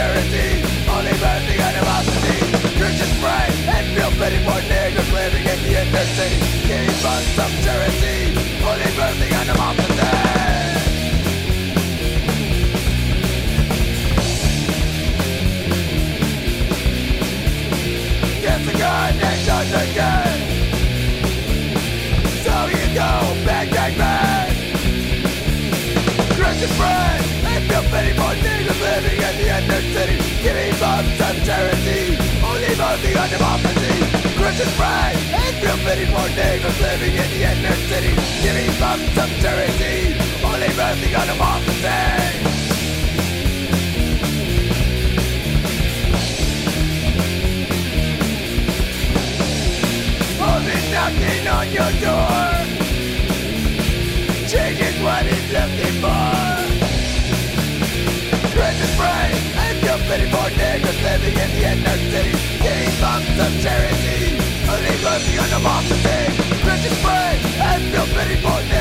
bumps city. Giving bumps of charity, only voting on democracy. Christian friends, and pity for niggas living in the inner city. Giving bumps of charity, only voting on democracy. Only knocking on your dignity Giving funds of charity. Only mercy on the master thing and feel pity for them